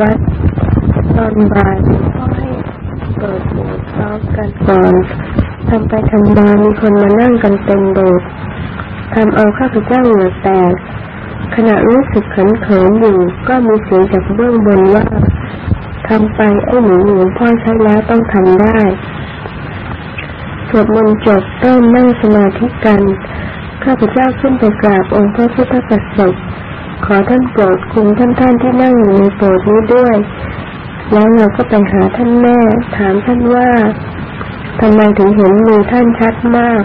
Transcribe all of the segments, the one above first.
วัดตอนบ่ายพ่อให้เปิดโบสถ์ซ้อมกันก่อนทำไปทำมามีคนมานั่งกันเต็มโบสถ์ทำเอาข้าพเจ้าเหงื่อแตกขณะรู้สึกเขินๆอยู่ก็มีเสียงจากเบื้องบนว่าทำไปไอ้หนูหลวงพ่อใช้แล้วต้องทำได้สวดมนต์จบเริ่มนั่งสมาธิกัน ข้าพเจ้าขึ้นไปกราบองค์พระพุทธกษัตริย์ ขอท่านโปรดคุมท่านท่านที่นั่งอยู่ในโปรดนี้ด้วย แล้วเราก็ไปหาท่านแม่ ถามท่านว่าทำไมถึงเห็นมือท่านชัดมาก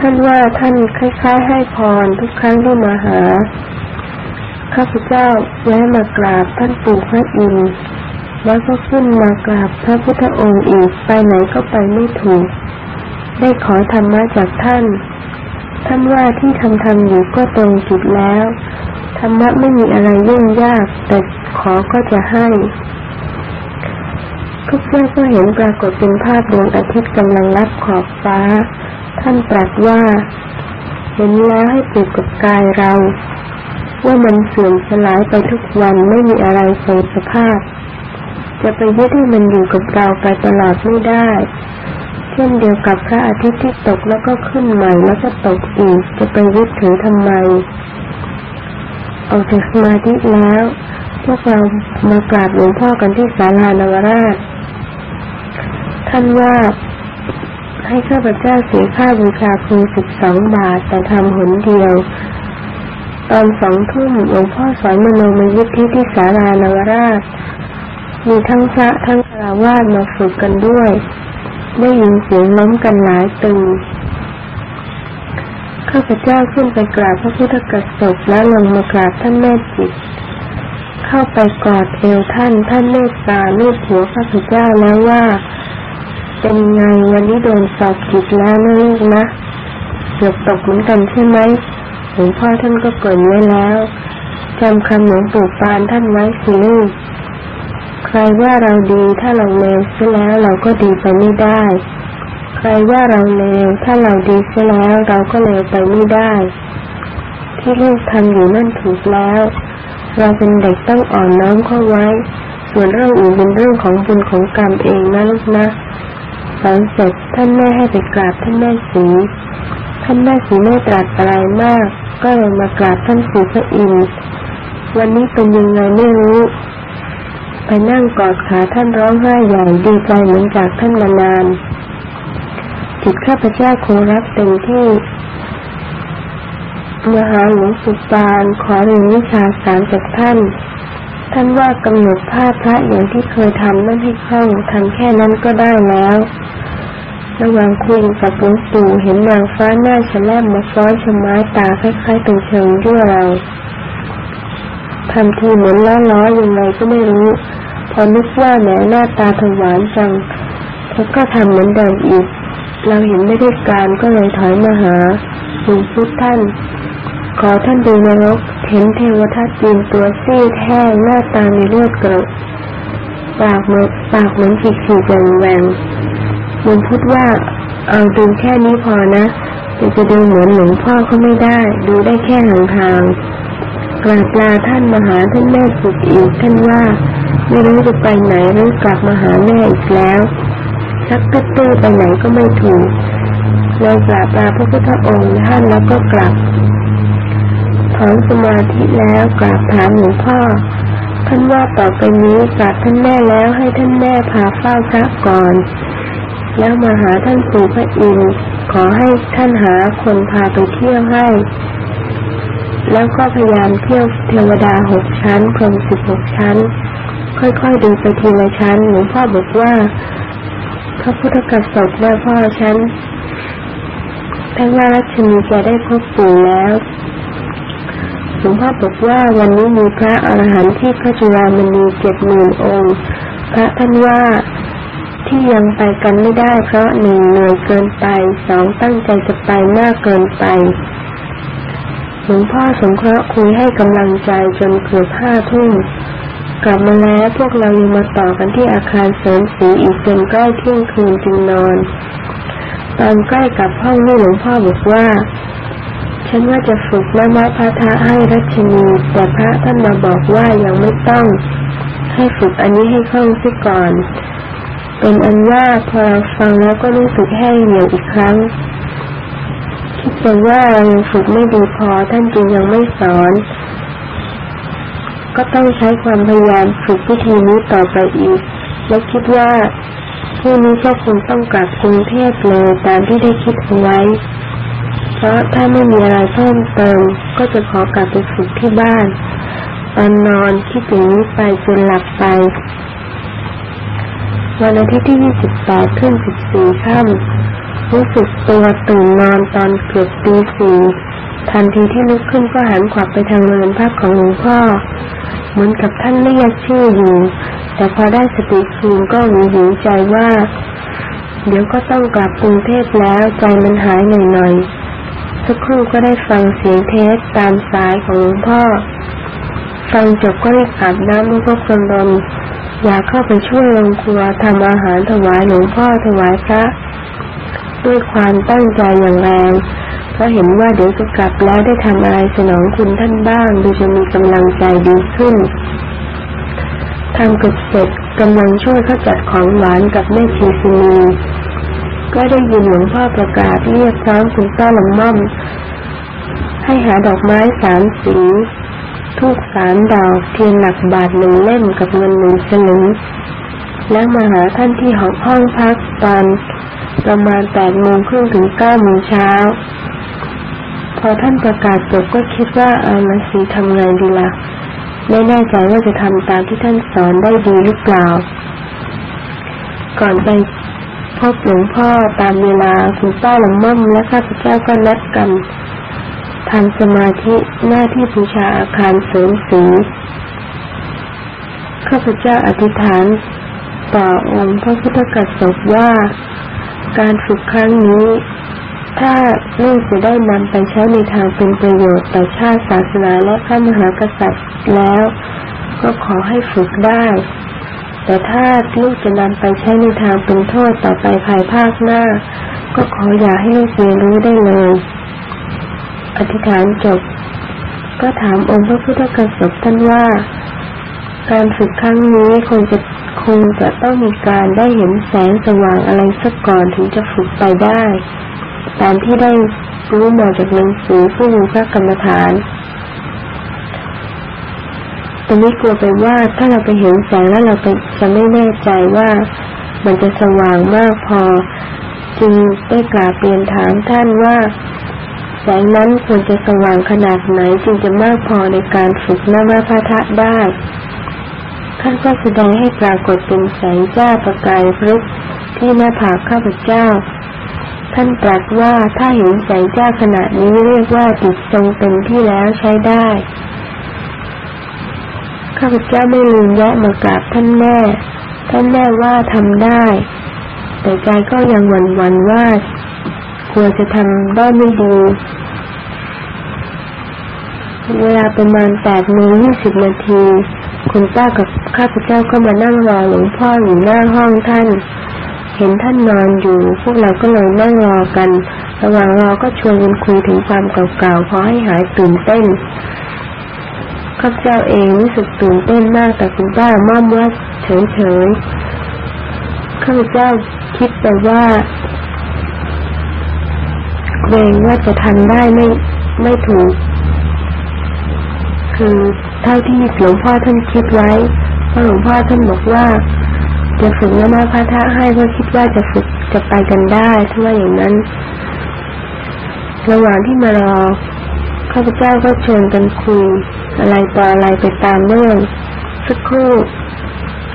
ท่านว่าท่านคล้ายๆ ให้พรทุกครั้งที่มาหา ข้าพเจ้าแวะมากราบท่านปู่พระอินทร์แล้วก็ขึ้นมากราบพระพุทธองค์อีกไปไหนก็ไปไม่ถูก ได้ขอธรรมะจากท่าน ท่านว่าที่ทำทำอยู่ก็ตรงจุดแล้ว ธรรมะไม่มีอะไรยุ่งยาก แต่ขอก็จะให้ ทุกเมื่อก็เห็นปรากฏเป็นภาพดวงอาทิตย์กำลังรับขอบฟ้า ท่านตรัสว่า เห็นแล้วให้ปลูกกับกายเรา ว่ามันเสื่อมสลายไปทุกวันไม่มีอะไรทรงสภาพ จะไปยึดให้มันอยู่กับเราไปตลอดไม่ได้ เช่นเดียวกับพระอาทิตย์ที่ตกแล้วก็ขึ้นใหม่แล้วก็ตกอีก จะไปยึดถือทำไม ออกจากสมาธิแล้ว พวกเรามากราบหลวงพ่อกันที่ศาลานวราช ท่านว่าให้ข้าพเจ้าเสียค่าบูชาครูสิบสองบาท แต่ทำหนเดียว ตอนสองทุ่มหลวงพ่อสอนมโนมยิทธิที่ศาลานวราช มีทั้งพระทั้งคารวาสมาฝึกกันด้วย ได้ยินเสียงล้มกันหลายตึง ข้าพเจ้าขึ้นไปกราบพระพุทธกษัตริย์แล้วลงมากราบท่านแม่จิต เข้าไปกอดเอวท่านท่านเมตตาลูบหัวข้าพเจ้าแล้วว่า เป็นไงวันนี้โดนสอบจิตแล้วนะลูกนะเกือบตกเหมือนกันใช่ไหมหลวงพ่อท่านก็เกรินไว้แล้วจำคำหลวงปู่ปานท่านไว้สิลูกใครว่าเราดีถ้าเราเลวเสียแล้วเราก็ดีไปไม่ได้ ใครว่าเราเลวถ้าเราดีเสียแล้วเราก็เลวไปไม่ได้ ที่ลูกทำอยู่นั่นถูกแล้ว เราเป็นเด็กต้องอ่อนน้อมเข้าไว้ ส่วนเรื่องอื่นเป็นเรื่องของบุญของกรรมเองนะลูกนะสอนเสร็จท่านแม่ให้ไปกราบท่านแม่สีท่านแม่สีไม่ตรัสอะไรมาก ก็เลยมากราบท่านปู่พระอินทร์วันนี้เป็นยังไงไม่รู้ ไปนั่งกอดขาท่านร้องไห้ใหญ่ดีใจเหมือนจากท่านมานาน จิตข้าพเจ้าคงรับเต็มที่ มหาหลวงสุปานขอเรียนวิชาสารจากท่าน ท่านว่ากำหนดภาพพระอย่างที่เคยทำนั่นให้คล่องทำแค่นั้นก็ได้แล้ว ระหว่างคุยกับหลวงปู่เห็นนางฟ้าหน้าฉลามมาซ้อนชะไม้ตาคล้ายๆเป็นเชิงยั่วเราทำทีเหมือนล้อล้อยังไงก็ไม่รู้ พอนึกว่าแหมหน้าตาถวานจังเธอก็ทำเหมือนเดิมอีก เราเห็นไม่ได้การก็เลยถอยมาหาหลวงพุทธท่าน ขอท่านดูนรกเห็นเทวทัตจีนตัวซีดแห้งหน้าตามีเลือดเกลอะปากเหมือนปากเหมือนขีดขีดแหวงแหวงหลวงพุทธว่าเอาดูแค่นี้พอนะแต่จะดูเหมือนหลวงพ่อเขาไม่ได้ ดูได้แค่ห่างๆกราบลาท่านมาหาท่านแม่สุดอีกท่านว่า ไม่รู้จะไปไหนหรือกลับมาหาแม่อีกแล้ว ชักตุ้ตู้ไปไหนก็ไม่ถูกเลยกราบลาพระพุทธองค์ท่านแล้วก็กลับถอนสมาธิแล้วกราบถามหลวงพ่อท่านว่าต่อไปนี้กราบท่านแม่แล้วให้ท่านแม่พาเฝ้าพระก่อน แล้วมาหาท่านปู่พระอินทร์ขอให้ท่านหาคนพาไปเที่ยวให้ แล้วก็พยายามเที่ยวเทวดาหกชั้นพรหมสิบหกชั้น ค่อยๆดูไปทีละชั้นหลวงพ่อบอกว่า พระพุทธกษัตริย์แม่พ่อฉันท่านว่ารัชนีจะได้พบปู่แล้วหลวงพ่อบอกว่าวันนี้มีพระอรหันต์ที่พระจุฬามณีเจ็ดหมื่นองค์ พระท่านว่าที่ยังไปกันไม่ได้เพราะหนึ่งเหนื่อยเกินไปสองตั้งใจจะไปมากเกินไปหลวงพ่อสงเคราะห์คุยให้กำลังใจจนเกือบห้าทุ่ม กลับมาแล้วพวกเรายังมาต่อกันที่อาคารเสริมสีอีกจนใกล้เที่ยงคืนจึงนอน ตอนใกล้กับห้องนี่หลวงพ่อบอกว่า ฉันว่าจะฝึกแม่ไม้พระทะให้รัชนี แต่พระท่านมาบอกว่ายังไม่ต้อง ให้ฝึกอันนี้ให้คล่องซะก่อน เป็นอันว่าพอเราฟังแล้วก็รู้สึกแห้งเหี่ยวอีกครั้งคิดไปว่าเรายังฝึกไม่ดีพอท่านจึงยังไม่สอน ก็ต้องใช้ความพยายามฝึกวิธีนี้ต่อไปอีก และคิดว่าผู้นี้ก็คงต้องกลับกรุงเทพเลยตามที่ได้คิดเอาไว้ เพราะถ้าไม่มีอะไรเพิ่มเติม ก็จะขอกลับไปฝึกที่บ้านตอนนอนคิดอย่างนี้ไปจนหลับไป วันอาทิตย์ที่ 28ขึ้น14ค่ำรู้สึกตัวตื่นนอนตอนเกือบตีสี่ ทันทีที่ลุกขึ้นก็หันขวับไปทางเรือนพักของหลวงพ่อ เหมือนกับท่านเรียกชื่ออยู่ แต่พอได้สติคืนก็หวิวหิวใจว่า เดี๋ยวก็ต้องกลับกรุงเทพแล้วใจมันหายหน่อยๆสักครู่ก็ได้ฟังเสียงเทสตามสายของหลวงพ่อ ฟังจบก็เรียกอาบน้ำแล้วก็คนรนอยากเข้าไปช่วยโรงครัวทำอาหารถวายหลวงพ่อถวายพระ ด้วยความตั้งใจอย่างแรง เพราเห็นว่าเดี๋ยวจะกลับแล้วได้ทำอะไรสนองคุณท่านบ้างดูจะมีกำลังใจดีขึ้นทำกือบเสร็จกำลังช่วยเขาจัดของหวานกับแม่ชีสุนีก็ได้ยินหลวงพ่อประกาศเรียกพร้อมคุณป้าหลงม่อม ให้หาดอกไม้สามสีทูกสามดอกเทียนหนักบาทหนึ่งเล่มกับเงินหนึ่งสลึงแล้วมาหาท่านที่ห้องห้องพักตอนประมาณแปดโมงครึ่งถึงเก้าโมงเช้า พอท่านประกาศจบก็คิดว่าเอามาสีทำไงดีละ่ะ ไม่แน่ใจว่าจะทำตามที่ท่านสอนได้ดีหรือเปล่า ก่อนไปพบหลวงพ่อตามเวลาคุณป้าหลวงม่อมและข้าพเจ้าก็นัดกันทำสมาธิหน้าที่บูชาอาคารเสริมสีข้าพเจ้าอธิษฐานต่อองค์พระพุทธกัสสว่า การฝึกครั้งนี้ ถ้าลูกจะได้นำไปใช้ในทางเป็นประโยชน์ต่อชาติศาสนาและพระมหากษัตริย์แล้ว ก็ขอให้ฝึกได้ แต่ถ้าลูกจะนำไปใช้ในทางเป็นโทษต่อไปภายภาคหน้า ก็ขออย่าให้ลูกเรียนรู้ได้เลย อธิษฐานจบ ก็ถามองค์พระพุทธกัสสปท่านว่า การฝึกครั้งนี้คงจะคงจะต้องมีการได้เห็นแสงสว่างอะไรสักก่อนถึงจะฝึกไปได้ ตามที่ได้รู้มาจากหนังสือผู้มีพระกรรมฐานตอนนี้กลัวไปว่าถ้าเราไปเห็นแสงแล้วเราไปจะไม่แน่ใจว่ามันจะสว่างมากพอ จึงได้กราบเรียนถามท่านว่า แสงนั้นควรจะสว่างขนาดไหนจึงจะมากพอในการฝึกนามพาทะได้ท่านก็แสดงให้ปรากฏเป็นแสงจ้าประกายพฤกที่หน้าผากข้าพเจ้า ท่านตรัสว่าถ้าเห็นแสงจ้าขณะนี้เรียกว่าติดทรงเต็มที่แล้วใช้ได้ ข้าพเจ้าไม่ลืมแวะมากราบท่านแม่ ท่านแม่ว่าทำได้ แต่ใจก็ยังหวั่นหวั่นว่ากลัวจะทำได้ไม่ดี เวลาประมาณแปดโมงยี่สิบนาที คุณป้ากับข้าพเจ้าก็มานั่งรอหลวงพ่ออยู่หน้าห้องท่าน เห็นท่านนอนอยู่ พวกเราก็เลยนั่งรอกัน ระหว่างรอก็ชวนกันคุยถึงความเก่าๆพอให้หายตื่นเต้นข้าพเจ้าเองรู้สึกตื่นเต้นมากแต่คุณป้าม่อมว่าเฉยๆข้าพเจ้าคิดแต่ว่าเกรงว่าจะทันได้ไม่ไม่ถูก คือเท่าที่หลวงพ่อท่านคิดไว้เพราะหลวงพ่อท่านบอกว่า จะฝึกนมาพาทะให้ก็คิดว่าจะฝึกจะไปกันได้ถ้าว่าอย่างนั้น ระหว่างที่มารอข้าพเจ้าก็ชวนกันคุยอะไรต่ออะไรไปตามเรื่องสักครู่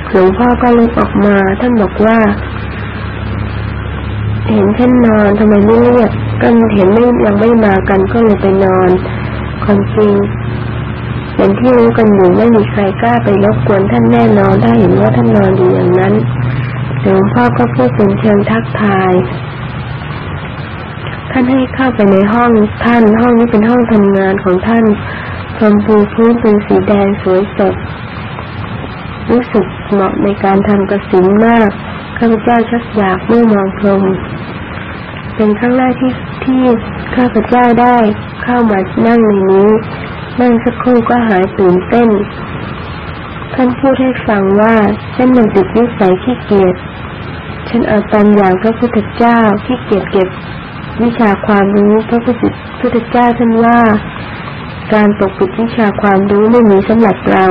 หลวงพ่อก็ลุกออกมาท่านบอกว่า เห็นท่านนอนทำไมไม่เรียกก็เห็นไม่ยังไม่มากันก็เลยไปนอนความจริง เป็นที่รู้กันอยู่ไม่มีใครกล้าไปรบกวนท่านแน่นอนถ้เห็นว่าท่านนอนอยู่อย่างนั้นหลวงพ่อก็พูดเป็นเชิงทักทาย ท่านให้เข้าไปในห้องท่านห้องนี้เป็นห้องทำงานของท่านพรมปูพื้นเป็นสีแดงสวยสดรู้สึกเหมาะในการทำกระสินมากข้าพเจ้าชักอยากเมื่อมองพรมเป็นครั้งแรกที่ที่ข้าพเจ้าได้เข้ามานั่งในนี้ นั่งสักครู่ก็หายตื่นเต้น ท่านพูดให้ฟังว่าฉันมันติดนิสัยขี้เกียจ ฉันเอาตามอย่างพระพุทธเจ้าขี้เกียจเก็บ วิชาความรู้พระพุทธเจ้าท่านว่า การปกปิดวิชาความรู้ไม่มีสำหรับเรา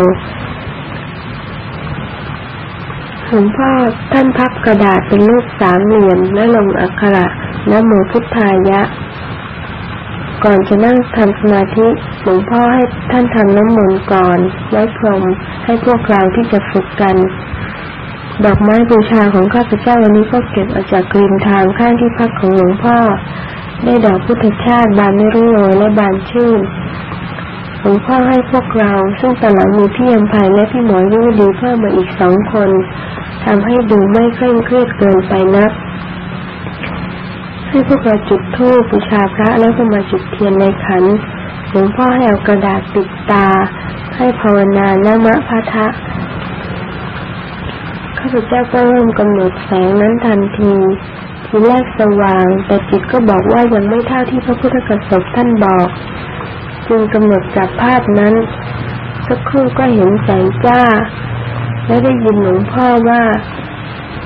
หลวงพ่อท่านพับกระดาษเป็นรูปสามเหลี่ยมและลงอักขระและโมพุทธายะ ก่อนจะนั่งทำสมาธิหลวงพ่อให้ท่านทำน้ำมนต์ก่อนไว้พรมให้พวกเราที่จะฝึกกัน ดอกไม้บูชาของข้าพเจ้าวันนี้ก็เก็บเอาจากกริมทางข้างที่พักของหลวงพ่อ ได้ดอกพุทธชาติบานไม่รู้โรยและบานชื่นหลวงพ่อให้พวกเราซึ่งตอนหลังมีพี่ยมภัยและพี่หมอยุ่ดีเพิ่มมาอีกสองคนทำให้ดูไม่เคร่งเครียดเกินไปนัก ให้พวกเราจุดธูปบูชาพระแล้วก็มาจุดเทียนในขันหลวงพ่อให้เอากระดาษติดตา ให้ภาวนาณมะพะทะข้าพเจ้าก็เริ่มกำหนดแสงนั้นทันทีทีแรกสว่าง แต่จิตก็บอกว่ายังไม่เท่าที่พระพุทธกสบท่านบอก จึงกำหนดจับภาพนั้น สักครู่ก็เห็นแสงจ้า และได้ยินหลวงพ่อว่า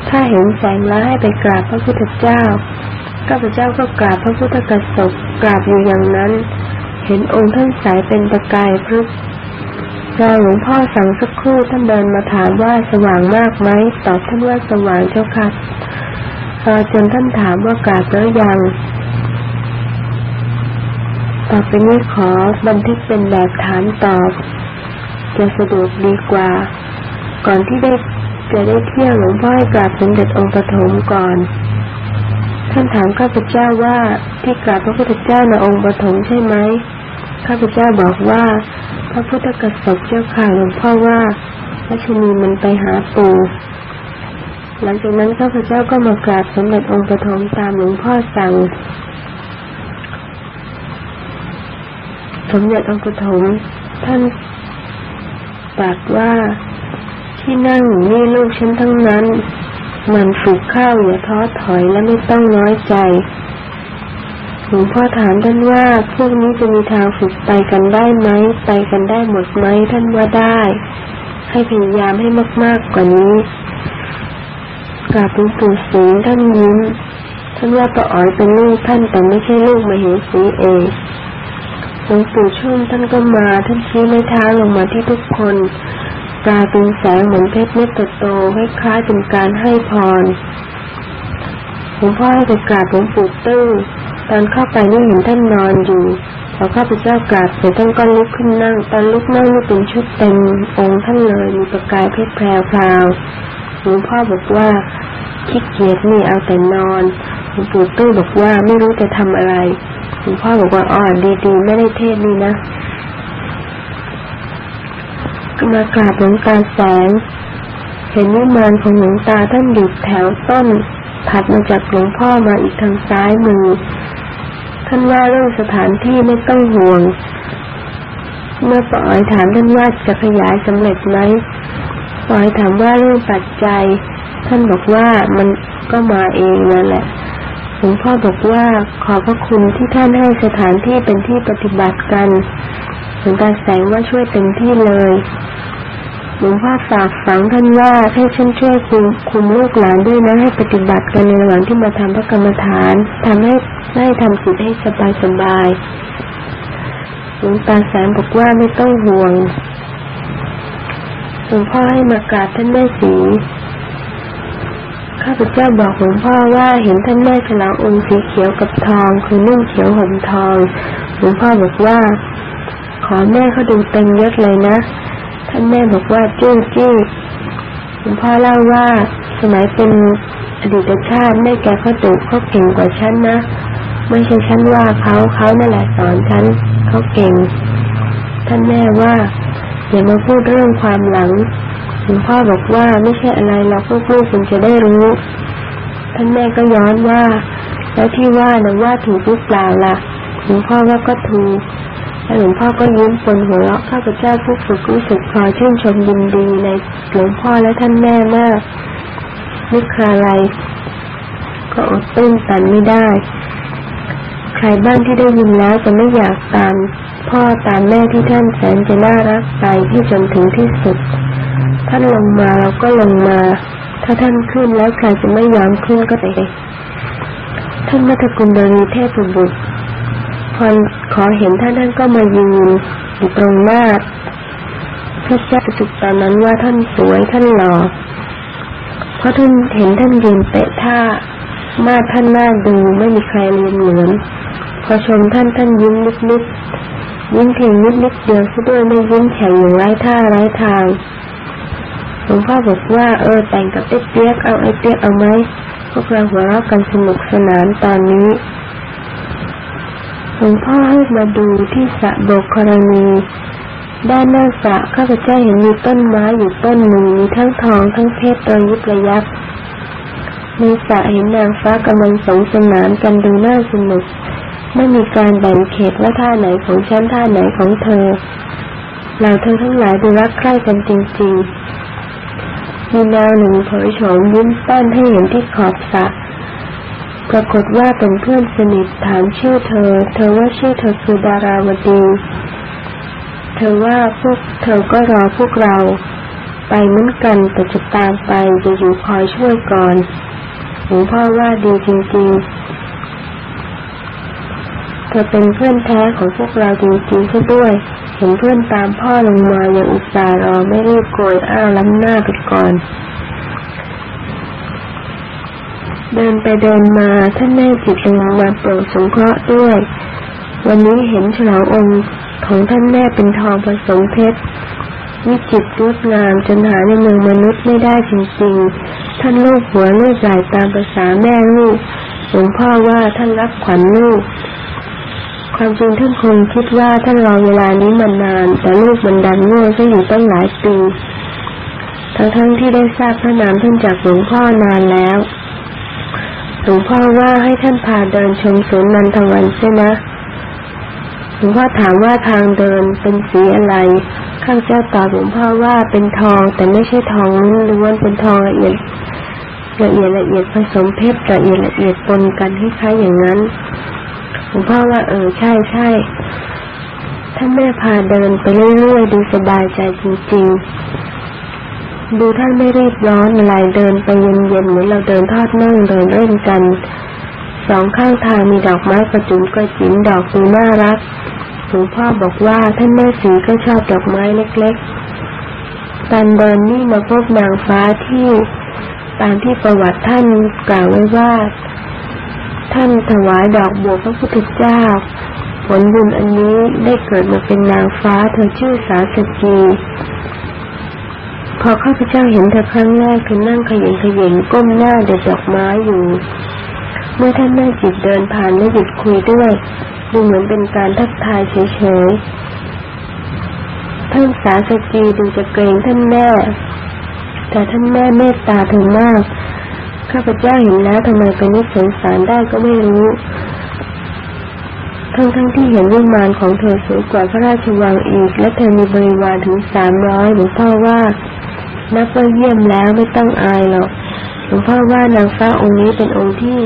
ถ้าเห็นแสงแล้วให้ไปกราบพระพุทธเจ้า ข้าพเจ้าก็กราบพระพุทธกสบกราบอยู่อย่างนั้น เห็นองค์ท่านสายเป็นประกายพรึกรอหลวงพ่อสั่งสักครู่ท่านเดินมาถามว่าสว่างมากไหมตอบท่านว่าสว่างเจ้าค่ะรอจนท่านถามว่ากราบแล้วยังต่อไปนี้ขอบันทึกเป็นแบบถามตอบ จะสะดวกดีกว่า ก่อนที่ได้จะได้เที่ยวหลวงพ่อให้กราบสมเด็จองค์ปฐมก่อน ท่านถามข้าพเจ้าว่าที่กราบพระพุทธเจ้าในองค์ปฐมใช่ไหมข้าพเจ้าบอกว่า พระพุทธกษัตริย์เจ้าข่าหลวงพ่อว่าพระชนีมันไปหาปู่หลังจากนั้นข้าพเจ้าก็มากราบสมเด็จองค์ปฐมตามหลวงพ่อสั่งสมเด็จองค์ปฐมท่านตรัสว่าที่นั่งนี่ลูกฉันทั้งนั้น มันฝึกข้าวอย่าท้อถอยและไม่ต้องน้อยใจหลวงพ่อถามท่านว่าพวกนี้จะมีทางฝึกไปกันได้ไหมไปกันได้หมดไหมท่านว่าได้ ให้พยายามให้มาก ๆกว่านี้กราบหลวงปู่สิงท่านยิ้มท่านว่าป้าอ๋อยเป็นลูกท่านแต่ไม่ใช่ลูกมาเหสีเองหลวงปู่ชุ่มท่านก็มาท่านชี้ไม้เท้าลงมาที่ทุกคน กาเป็นแสงเหมือนเพชรเม็ดโตๆคล้ายๆเป็นการให้พรหลวงพ่อให้ไปกราบหลวงปู่ตื้อตอนเข้าไปนี่เห็นท่านนอนอยู่พอข้าพเจ้ากราบเสร็จท่านก็ลุกขึ้นนั่ง ตอนลุกนั่งนี่เป็นชุดเต็มองค์ท่านเลยมีประกายเพชรแพรวพราวหลวงพ่อบอกว่าขี้เกียจนี่เอาแต่นอนหลวงปู่ตู้อบอกว่าไม่รู้จะทำอะไรหลวงพ่อบอกว่าอ่อนดีๆ ไม่ได้เทศนี่นะ มากราบหลวงตาแสง เห็นวิมานของหลวงตาท่านอยู่แถวต้น ถัดมาจากหลวงพ่อมาอีกทางซ้ายมือ ท่านว่าเรื่องสถานที่ไม่ต้องห่วง เมื่อปอยถามท่านว่าจะขยายสำเร็จไหมปอ๋อยถามว่าเรื่องปัจจัย ท่านบอกว่ามันก็มาเองนั่นแหละหลวงพ่อบอกว่าขอบพระคุณที่ท่านให้สถานที่เป็นที่ปฏิบัติกัน หลวงตาแสงว่าช่วยเต็มที่เลยหลวงพ่อฝากฝังท่านว่าให้ฉันช่วยคุมคุมลูกหลานด้วยนะให้ปฏิบัติกันในระหว่างที่มาทำพระกรรมฐานทำให้ให้ทำจิตให้สบายสบายหลวงตาแสงบอกว่าไม่ต้องห่วงหลวงพ่อให้มากราบท่านแม่สีข้าพเจ้าบอกหลวงพ่อว่าเห็นท่านแม่ฉลององค์สีเขียวกับทอง คือนุ่งเขียวห่มทองหลวงพ่อบอกว่า ขอแม่เขาดูเต็มยศเลยนะ ท่านแม่บอกว่าจู้จี้หลวงพ่อเล่าว่าสมัยเป็นอดีตชาติแม่แกเขาดุเขาเก่งกว่าฉันนะ ไม่ใช่ฉันว่าเขาเขานั่นแหละสอนฉันเขาเก่ง ท่านแม่ว่าอย่ามาพูดเรื่องความหลังหลวงพ่อบอกว่าไม่ใช่อะไรเราพวกลูกคงจะได้รู้ ท่านแม่ก็ย้อนว่า แล้วที่ว่านะว่าถูกหรือเปล่าล่ะหลวงพ่อว่าก็ถูก หลวงพ่อก็ยิ้มปนหัวเราะข้าพเจ้าผู้ฝึกรู้สึกพอชื่นชมยินดีในหลวงพ่อและท่านแม่มากนึกคาอะไรก็อดตื้นตันไม่ได้ ใครบ้างที่ได้ยินแล้วจะไม่อยากตามพ่อตามแม่ที่ท่านแสนจะน่ารักไปที่จนถึงที่สุด ท่านลงมาเราก็ลงมา ถ้าท่านขึ้นแล้วใครจะไม่ยอมขึ้นก็ไปท่านมัทกุลบรีเทพบุตร พอขอเห็นท่านท่านก็มายืนอยู่ตรงหน้าพระเจ้าจุกตอนนั้นว่าท่านสวยท่านหล่อเพราะท่านเห็นท่านยืนเตะท่ามาท่านหน้าดูไม่มีใครเรียนเหมือน พอชมท่านท่านยิ้มนิดๆยิ้มเพียงนิดนิดเดียวซะด้วยไม่ยิ้มแฉ่งอย่างไร้ท่าไร้ทางหลวงพ่อบอกว่าเออแต่งกับไอ้เปียกเอาไอ้เปียกเอาไหมพวกเราหัวเราะกันสนุกสนานตอนนี้ หลวงพ่อให้มาดูที่สระโบกกรณี ด้านหน้าสระข้าพเจ้าเห็นมีต้นไม้อยู่ต้นหนึ่งมีทั้งทองทั้งเพชรตัวยิบระยับมีสระเห็นนางฟ้ากำลังสงสนานกันดูน่าสนุกไม่มีการแบ่งเขตว่าท่าไหนของฉันท่าไหนของเธอเราเธอทั้งหลายดูรักใคร่กันจริงๆมีนาหนึ่งเผยโฉมยิ้มแป้นให้เห็นที่ขอบสระ ปรากฏว่าเป็นเพื่อนสนิทถามชื่อเธอ เธอว่าชื่อเธอคือดาราวดี เธอว่าพวกเธอก็รอพวกเรา ไปเหมือนกันแต่จะตามไปจะอยู่คอยช่วยก่อนหลวงพ่อว่าดีจริงๆ เธอเป็นเพื่อนแท้ของพวกเราจริงๆซะด้วย เห็นเพื่อนตามพ่อลงมาอย่างอุตส่าห์รอไม่รีบโกยอ้าวล้ำหน้าไปก่อน เดินไปเดินมาท่านแม่จิตลงมาโปรดสงเคราะห์ด้วย วันนี้เห็นฉลององค์ของท่านแม่เป็นทองผสมเพชรวิจิตรงดงามจนหาในเมืองมนุษย์ไม่ได้จริงๆ ท่านลูกหัวลูกใหญ่ตามภาษาแม่ลูกหลวงพ่อว่าท่านรับขวัญลูก ความจริงท่านคงคิดว่าท่านรอเวลานี้มานาน แต่ลูกมันดันโง่ซะอยู่ตั้งหลายปี ทั้งๆทที่ได้ทราบพระนามท่านจากหลวงพ่อนานแล้ว หลวงพ่อว่าให้ท่านพาเดินชมสวนนันทวันใช่ไหมหลวงพ่อถามว่าทางเดินเป็นสีอะไร ข้างเจ้าตอบหลวงพ่อว่าเป็นทองแต่ไม่ใช่ทองล้วนเป็นทองละเอียดละเอียดละเอียดผสมเพชรละเอียดละเอียดปนกันคล้ายๆอย่างนั้นหลวงพ่อว่าเออใช่ใช่ท่านแม่พาเดินไปเรื่อยๆดูสบายใจจริงๆ ดูท่านไม่รีบร้อนอะไรเดินไปเย็นๆเหมือนเราเดินทอดนั่งเดินเล่นกัน สองข้างทางมีดอกไม้กระจุมกระจิ๋มดอกดูน่ารักหลวงพ่อบอกว่าท่านแม่สีก็ชอบดอกไม้เล็กๆตอนเดินนี่มาพบนางฟ้าที่ตามที่ประวัติท่านกล่าวไว้ว่า ท่านถวายดอกบัวพระพุทธเจ้า ผลบุญอันนี้ได้เกิดมาเป็นนางฟ้าเธอชื่อสาสกี พอข้าพเจ้าเห็นเธอครั้งแรกคือนั่งขยิงขยิงก้มหน้าเด็ดดอกไม้อยู่ เมื่อท่านแม่จิตเดินผ่านและหยุดคุยด้วยดูเหมือนเป็นการทักทายเฉยๆท่านสาสกีดูจะเกรงท่านแม่ แต่ท่านแม่เมตตาเธอมาก ข้าพเจ้าเห็นแล้วทำไมเป็นนิสัยสารได้ก็ไม่รู้ทั้งทั้งที่เห็นวิมานของเธอสวยกว่าพระราชวังอีก และเธอมีบริวารถึงสามร้อยหลวงพ่อว่า นับว่าเยี่ยมแล้วไม่ต้องอายหรอกหลวงพ่อว่านางฟ้าองค์นี้เป็นองค์ที่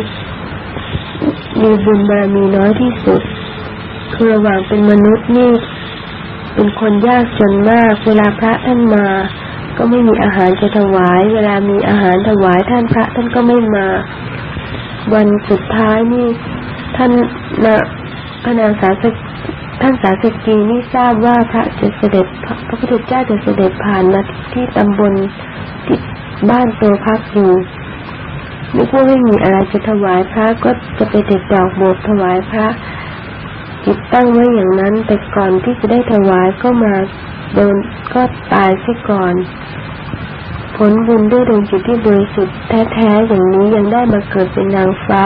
มีบุญบารมีน้อยที่สุด คือระหว่างเป็นมนุษย์นี่เป็นคนยากจนมาก เวลาพระท่านมา ก็ไม่มีอาหารจะถวาย เวลามีอาหารถวายท่านพระท่านก็ไม่มา วันสุดท้ายนี่ ท่านนะพระนางสาส ท่านสาสกีนี่ทราบว่าพระจะเสด็จพระพุทธเจ้าจะเสด็จผ่านมาที่ตำบลที่บ้านตัวพักอยู่นึกว่าไม่มีอะไรจะถวายพระก็จะไปเด็ดดอกโบกถวายพระจิตตั้งไว้อย่างนั้นแต่ก่อนที่จะได้ถวายก็มาโดนก็ตายซะก่อน ผลบุญด้วยดวงจิตที่บริสุทธิ์แท้ๆอย่างนี้ยังได้มาเกิดเป็นนางฟ้า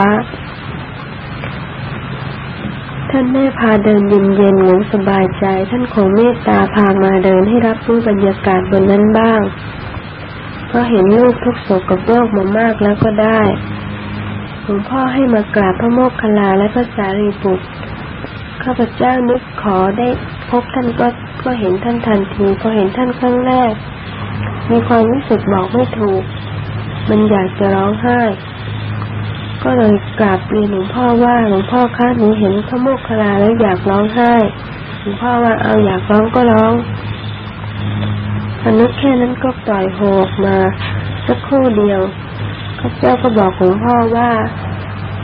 ท่านแม่พาเดินเย็นเหมือนสบายใจ ท่านคงเมตตาพามาเดินให้รับรู้บรรยากาศบนนั้นบ้าง เพราะเห็นลูกทุกโศกกับโรคมามากแล้วก็ได้หลวงพ่อให้มากราบพระโมกขลาและพระสารีบุตรข้าพเจ้านึกขอได้พบท่านก็ก็เห็นท่านทันทีพอเห็นท่านครั้งแรก มีความรู้สึกบอกไม่ถูก มันอยากจะร้องไห้ ก็เลยกราบเรียนหลวงพ่อว่าหลวงพ่อคะหนูเห็นพระโมกขลาแล้วอยากร้องไห้หลวงพ่อว่าเอาอยากร้องก็ร้องพอนึกแค่นั้นก็ปล่อยโหกมาสักครู่เดียวข้าเจ้าก็บอกหลวงพ่อว่า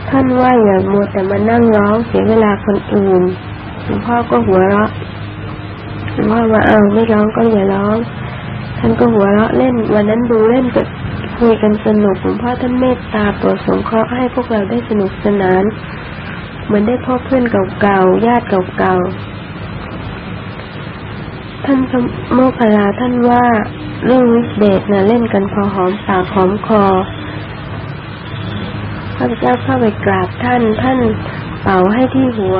ท่านว่าอย่ามัวแต่มานั่งร้องเสียเวลาคนอื่นหลวงพ่อก็หัวเราะหลวงพ่อว่าเอาไม่ร้องก็อย่าร้องท่านก็หัวเราะเล่นวันนั้นดูเล่นกับ คุยกันสนุกหลวงพ่อท่านเมตตาโปรดสงเคราะห์ให้พวกเราได้สนุกสนาน เหมือนได้พบเพื่อนเก่าๆญาติเก่าๆท่านโมคลาท่านว่าเรื่องวิสเดชนะเล่นกันพอหอมปากหอมคอข้าพเจ้าเข้าไปกราบท่านท่านเป่าให้ที่หัว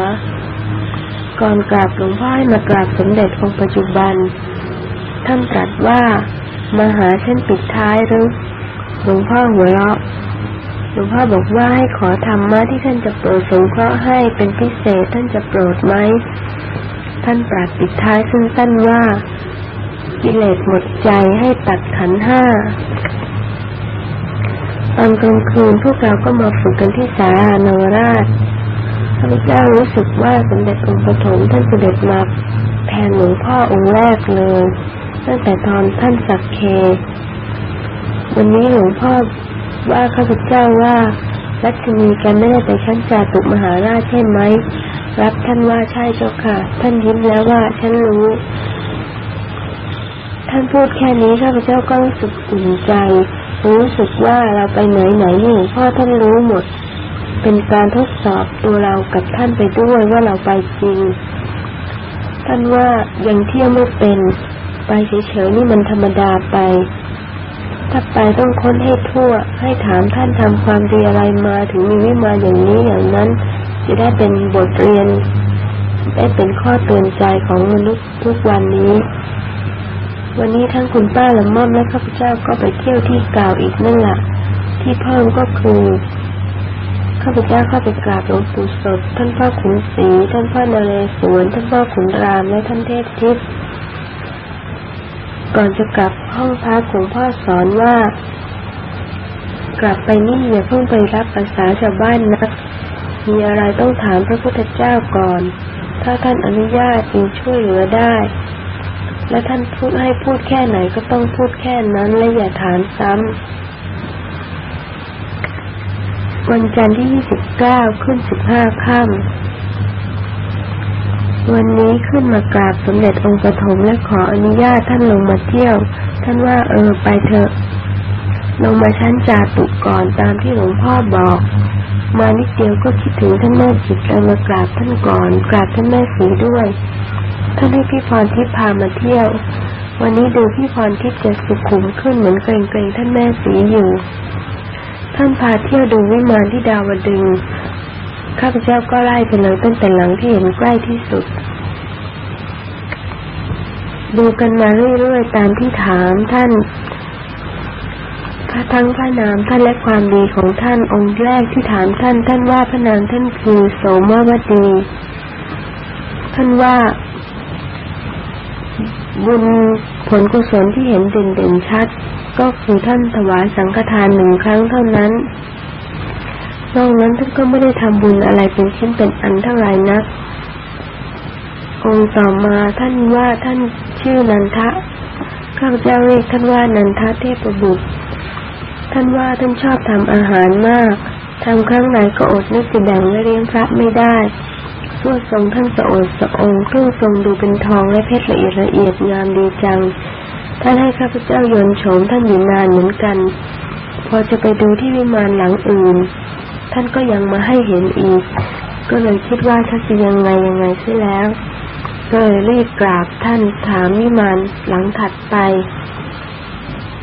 ก่อนกราบหลวงพ่อให้มากราบสมเด็จองค์ปัจจุบัน ท่านตรัสว่ามาหาเช่นปิดท้ายหรือ หลวงพ่อหัวเราะหลวงพ่อบอกว่าให้ขอธรรมะที่ท่านจะโปรดสงเคราะห์ให้เป็นพิเศษท่านจะโปรดไหม ท่านปราดปิดท้ายซึ่งสั้นว่า กิเลสหมดใจให้ตัดขันห้าตอนกลางคืนพวกเราก็มาฝึกกันที่สารานวราชข้าพเจ้ารู้สึกว่าสมเด็จองค์ปฐมท่านเสด็จมาแทนหลวงพ่อองค์แรกเลย ตั้งแต่ตอนท่านสักเค วันนี้หลวงพ่อว่าข้าพเจ้าว่ารัชนีกันไม่ได้ไปชั้นจาตุมหาราชใช่ไหม รับท่านว่าใช่เจ้าค่ะ ท่านยิ้มแล้วว่าฉันรู้ ท่านพูดแค่นี้ข้าพเจ้าก็รู้สึกอุ่นใจ รู้สึกว่าเราไปไหนไหนหลวงพ่อท่านรู้หมด เป็นการทดสอบตัวเรากับท่านไปด้วยว่าเราไปจริง ท่านว่ายังเที่ยวไม่เป็น ไปเฉยๆนี่มันธรรมดาไป ถ้าไปต้องค้นให้ทั่ว ให้ถามท่านทำความดีอะไรมาถึงมีวิมาอย่างนี้อย่างนั้น จะได้เป็นบทเรียน ได้เป็นข้อเตือนใจของมนุษย์ทุกวันนี้ วันนี้ทั้งคุณป้าละม่อมและข้าพเจ้าก็ไปเที่ยวที่เก่าอีกนั่นแหละที่เพิ่มก็คือข้าพเจ้าเข้าไปกราบหลวงปู่สดท่านพ่อขุนศรีท่านพ่อนเรศวรท่านพ่อขุนรามและท่านเทพทิพย์ก่อนจะกลับ ห้องพักหลวงพ่อสอนว่า กลับไปนี่อย่าเพิ่งไปรับภาษาชาวบ้านนะมีอะไรต้องถามพระพุทธเจ้าก่อน ถ้าท่านอนุญาตจึงช่วยเหลือได้ และท่านพูดให้พูดแค่ไหนก็ต้องพูดแค่นั้นและอย่าถามซ้ำวันจันทร์ที่ 29 ขึ้น 15 ค่ำวันนี้ขึ้นมากราบสมเด็จองค์ปฐมและขออนุญาตท่านลงมาเที่ยว ท่านว่าเออไปเถอะ ลงมาชั้นจาตุก่อนตามที่หลวงพ่อบอก มานิดเดียวก็คิดถึงท่านแม่จิตเลยมากราบท่านก่อนกราบท่านแม่สีด้วยท่านให้พี่พรทิพย์พามาเที่ยว วันนี้ดูพี่พรทิพย์จะสุขุมขึ้นเหมือนเกรงเกรงท่านแม่สีอยู่ ท่านพาเที่ยวดูวิมานที่ดาวดึงข้าพเจ้าก็ไล่ไปเลยตั้งแต่หลังที่เห็นใกล้ที่สุด ดูกันมาเรื่อยๆตามที่ถามท่านทั้งพระนามท่านและความดีของท่านองค์แรกที่ถามท่านท่านว่าพระนามท่านคือโสมวดีท่านว่า บุญผลกุศลที่เห็นเด่นๆชัด ก็คือท่านถวายสังฆทานหนึ่งครั้งเท่านั้นนอกนั้นท่านก็ไม่ได้ทำบุญอะไรเป็นชิ้นเป็นอันเท่าไหร่นักองค์ต่อมาท่านว่าท่าน ชื่อนันทะข้าพเจ้าเรียกท่านว่านันทะเทพบุตร ท่านว่าท่านชอบทำอาหารมากทำครั้งไหนก็อดนึกจะแบ่งและเลี้ยงพระไม่ได้สวดทรงท่านสะโอดสะองเครื่องทรงดูเป็นทองและเพชรละเอียดละเอียดงามดีจัง ท่านให้ข้าพเจ้ายนโฉมท่านอยู่นานเหมือนกัน พอจะไปดูที่วิมานหลังอื่น ท่านก็ยังมาให้เห็นอีก ก็เลยคิดว่าถ้าจะยังไงยังไงใช่แล้ว ก็เลยรีบกราบท่านถามวิมานหลังถัดไป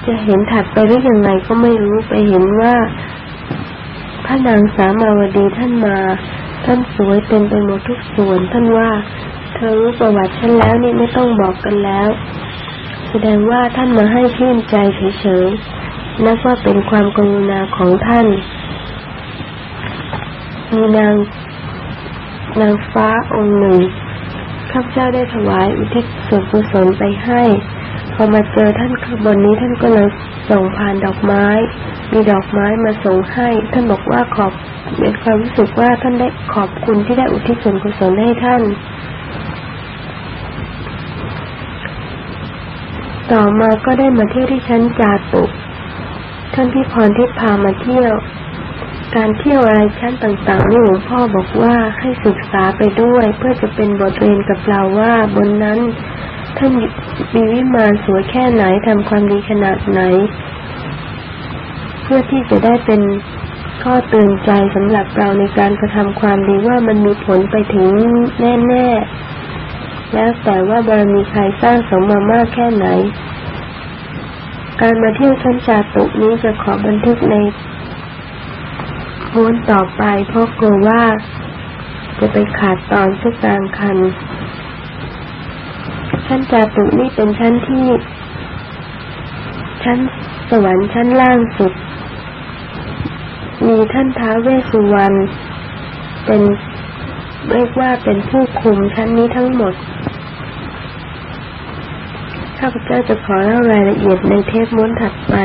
จะเห็นถัดไปหรือยังไงก็ไม่รู้ไปเห็นว่าพระนางสามาวดีท่านมา ท่านสวยเต็มไปหมดทุกส่วน ท่านว่า เธอรู้ประวัติฉันแล้วนี่ไม่ต้องบอกกันแล้ว แสดงว่าท่านมาให้ชื่นใจเฉยๆนับว่าเป็นความกรุณาของท่านมีนางนางฟ้าองค์หนึ่ง ข้าพเจ้าได้ถวายอุทิศส่วนกุศลไปให้ พอมาเจอท่านข้างบนนี้ท่านก็เลยส่งผ่านดอกไม้ มีดอกไม้มาส่งให้ ท่านบอกว่าขอบเป็นความรู้สึกว่าท่านได้ขอบคุณที่ได้อุทิศส่วนกุศลให้ท่าน ต่อมาก็ได้มาเที่ยวที่ชั้นจาตุท่านพี่พรทิพพามาเที่ยว การเที่ยวอะไรชั้นต่างๆนี่หลวงพ่อบอกว่าให้ศึกษาไปด้วย เพื่อจะเป็นบทเรียนกับเราว่าบนนั้นท่านมีวิมานสวยแค่ไหนทำความดีขนาดไหน เพื่อที่จะได้เป็นข้อเตือนใจสำหรับเราในการกระทำความดีว่ามันมีผลไปถึงแน่ๆ แล้วแต่ว่าบารมีใครสร้างสมมามากแค่ไหน การมาเที่ยวชั้นจาตุนี้จะขอบันทึกใน โพสต่อไป เพราะกลัวว่าจะไปขาดตอนทุกกลางคันชั้นจาตุนี้เป็นชั้นที่ ชั้นสวรรค์ชั้นล่างสุด มีท่านท้าเวสสุวรรณเป็นเรียกว่าเป็นผู้คุมชั้นนี้ทั้งหมด ข้าพเจ้าจะขอเล่ารายละเอียดในเทปม้วนถัดไป